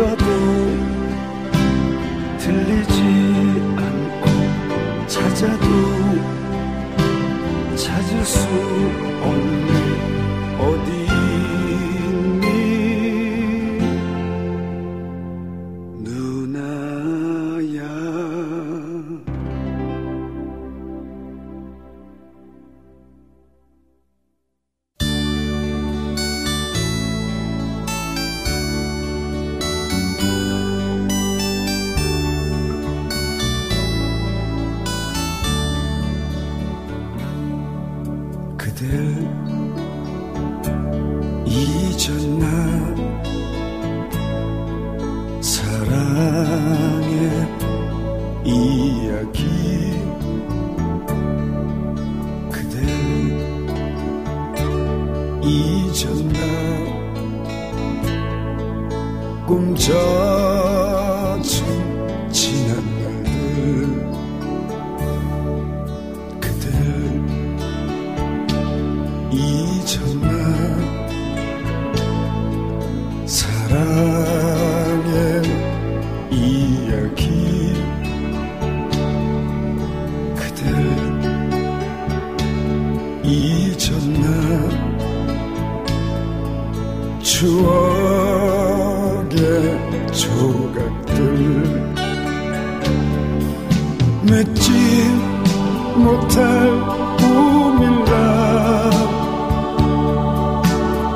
들어도 들리지 않고 찾아도 찾을 수 없는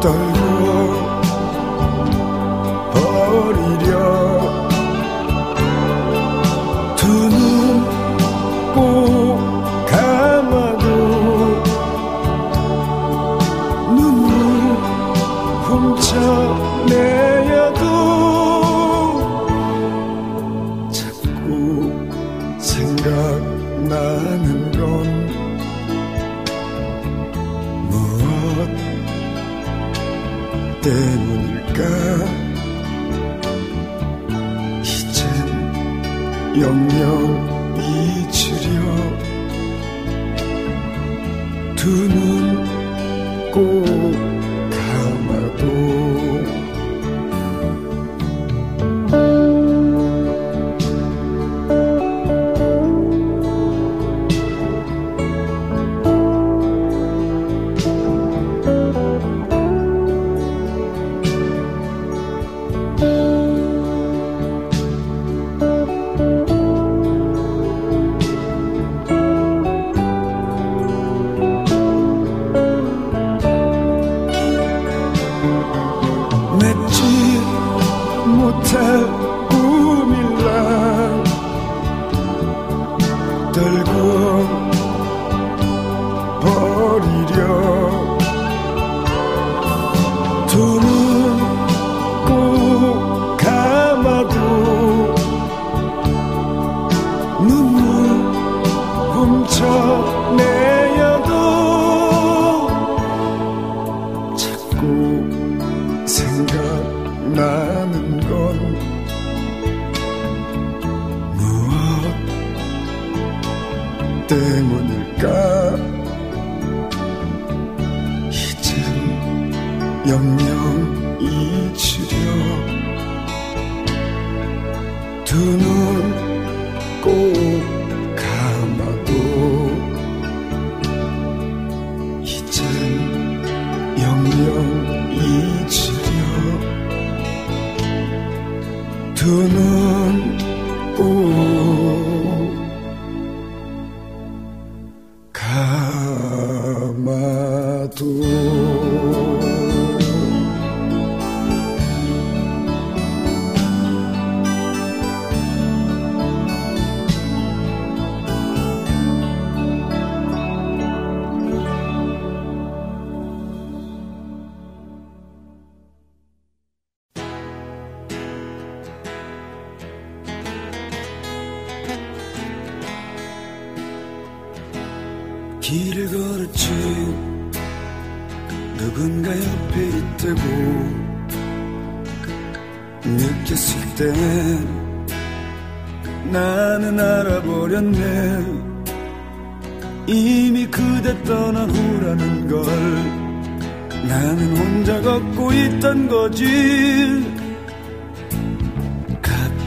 done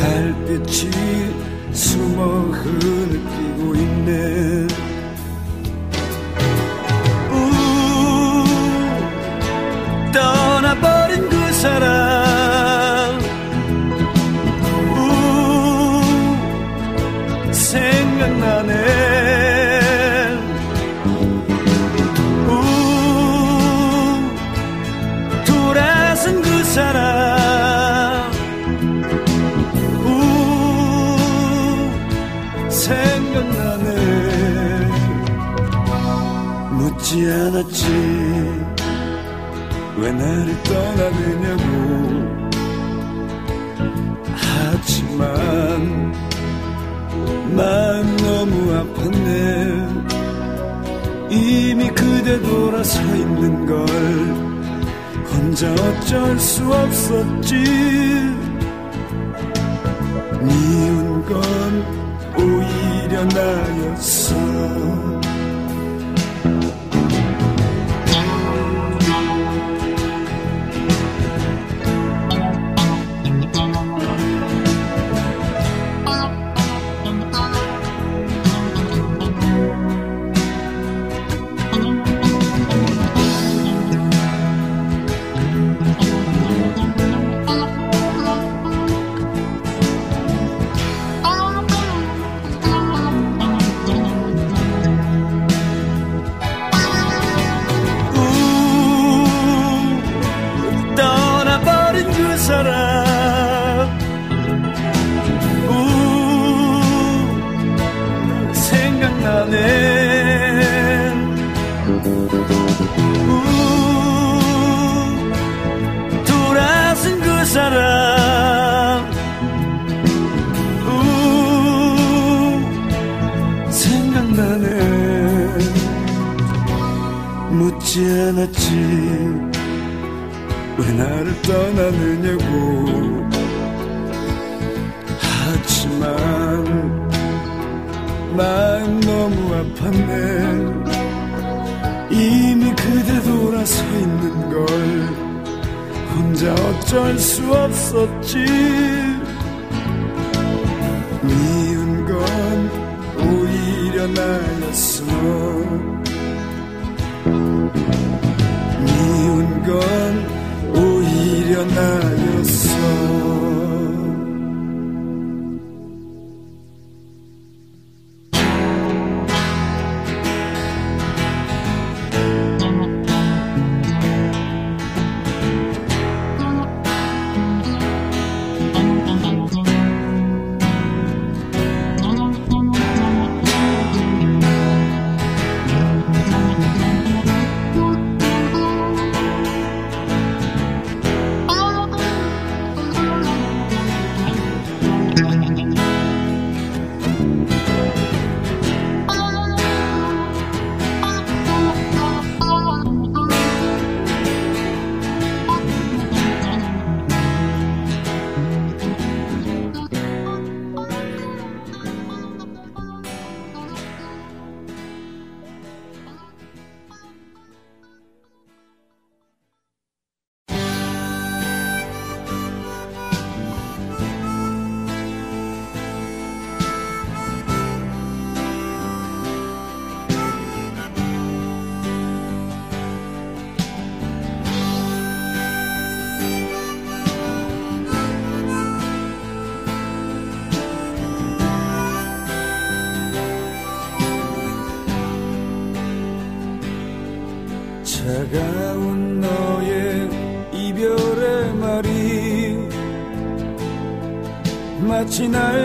پچھی سونے موا پورا single گن ر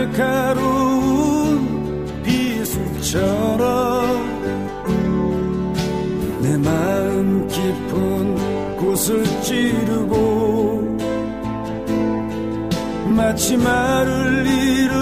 رو سو چرمان کی فون کو سوچ چیرو مچھلی مارو لر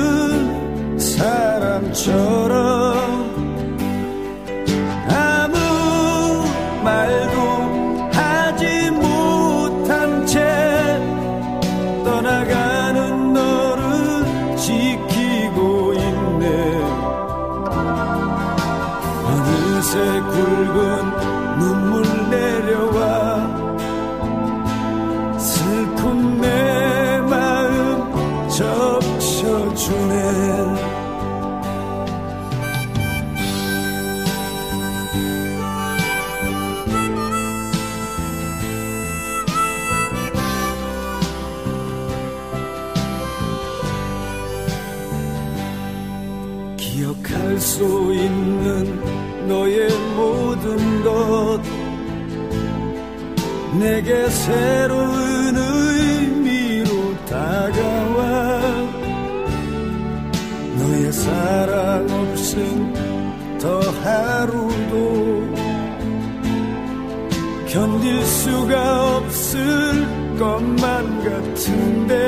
گا نئے سارا ابشن تو ہر دو گا افسر کم دے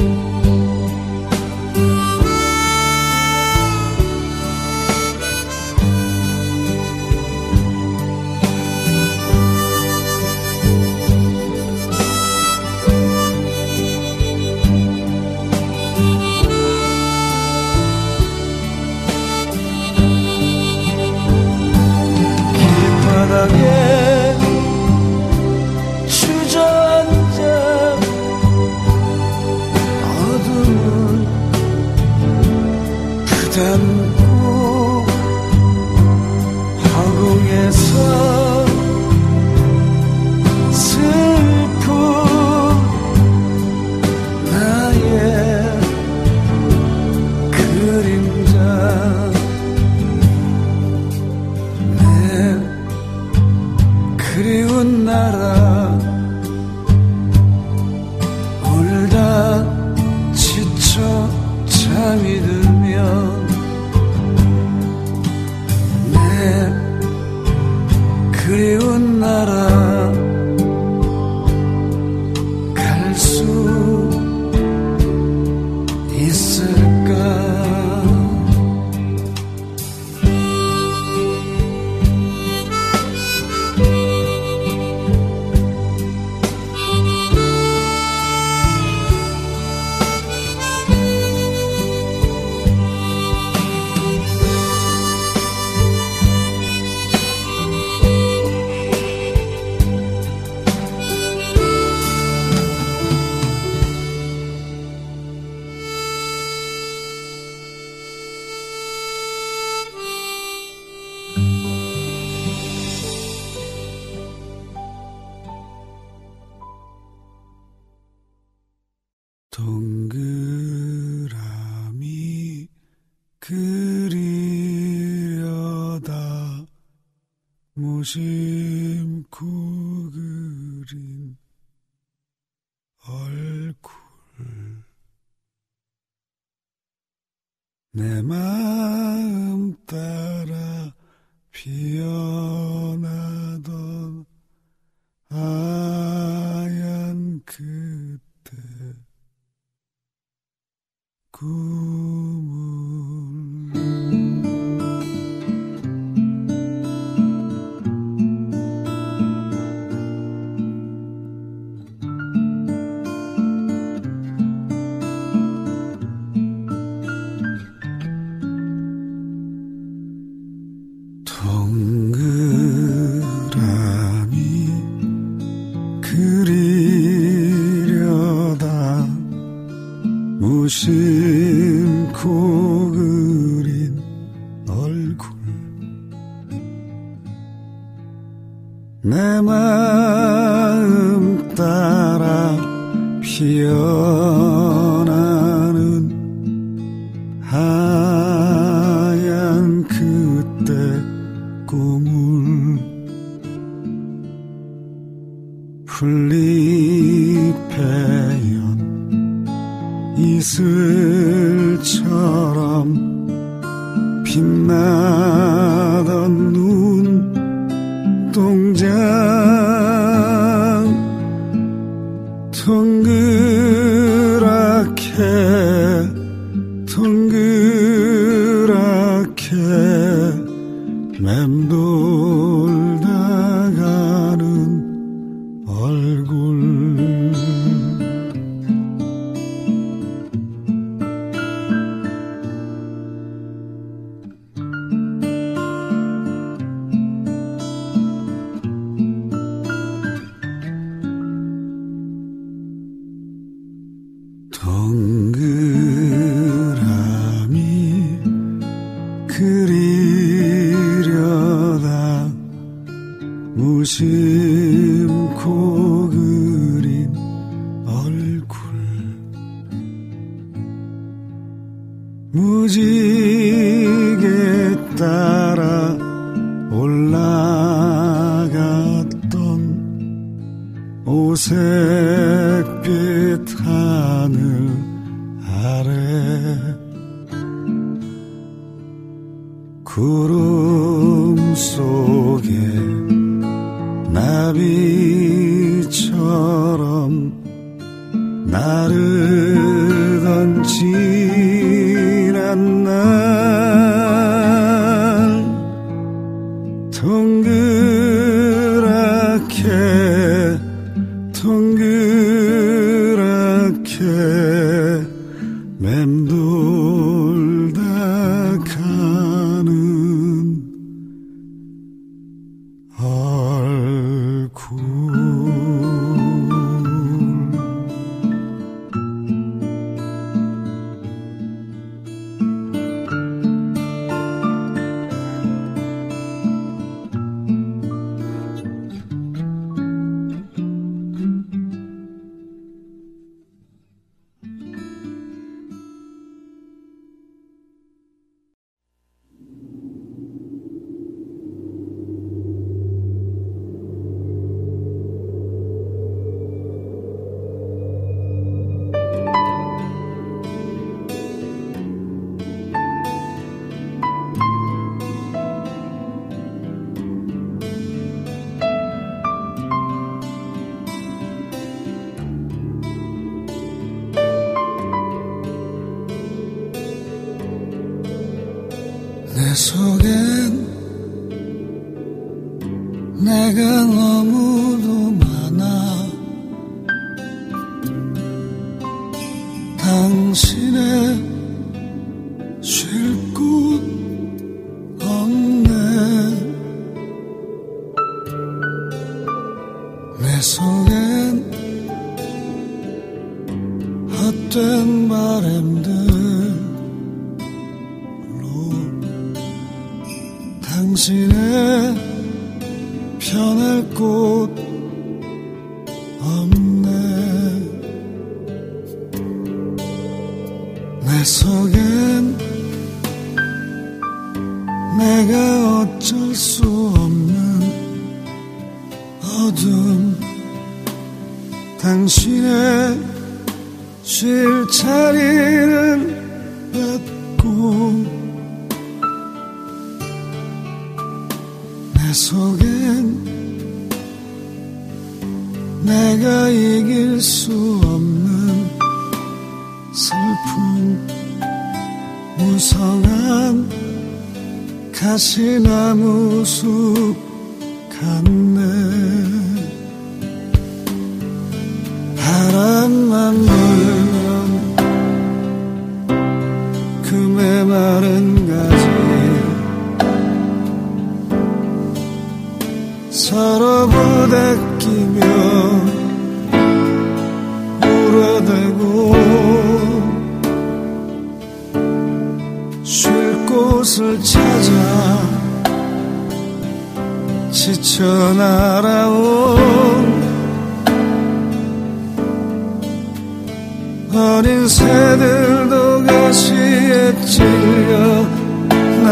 ہوں جی Jesus. ہات بارے پے کت ہم چھ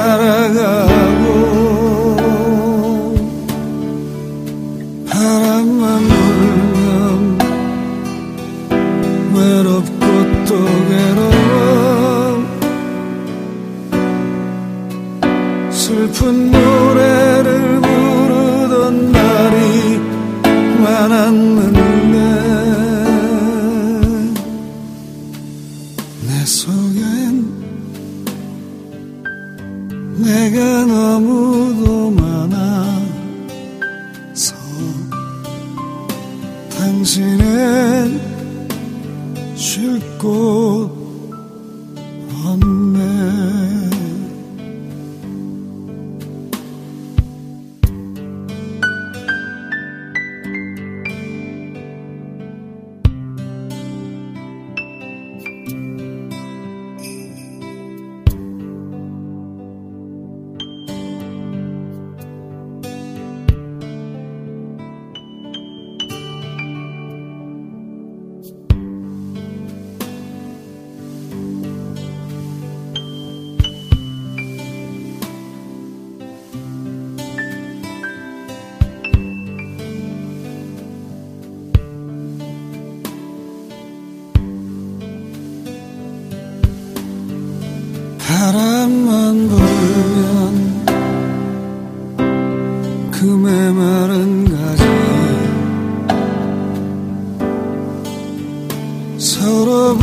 Sarah.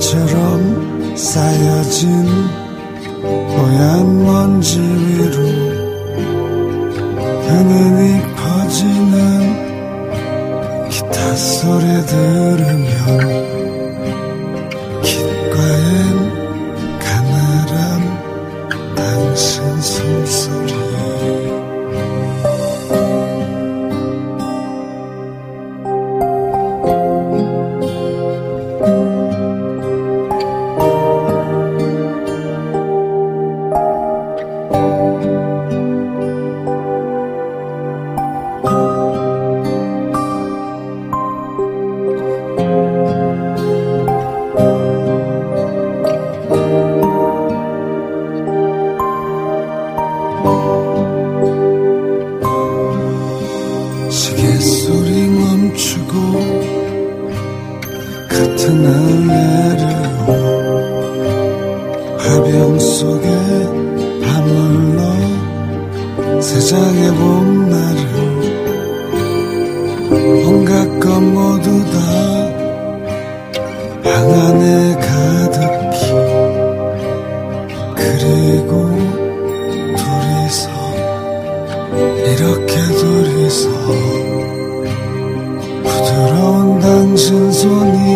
چرم سا جیان جی میرے فاجی نا سر دریا 当成做你。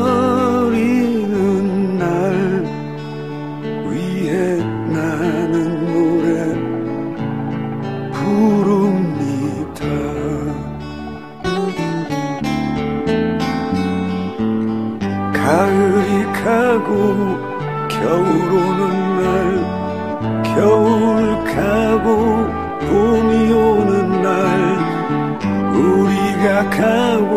看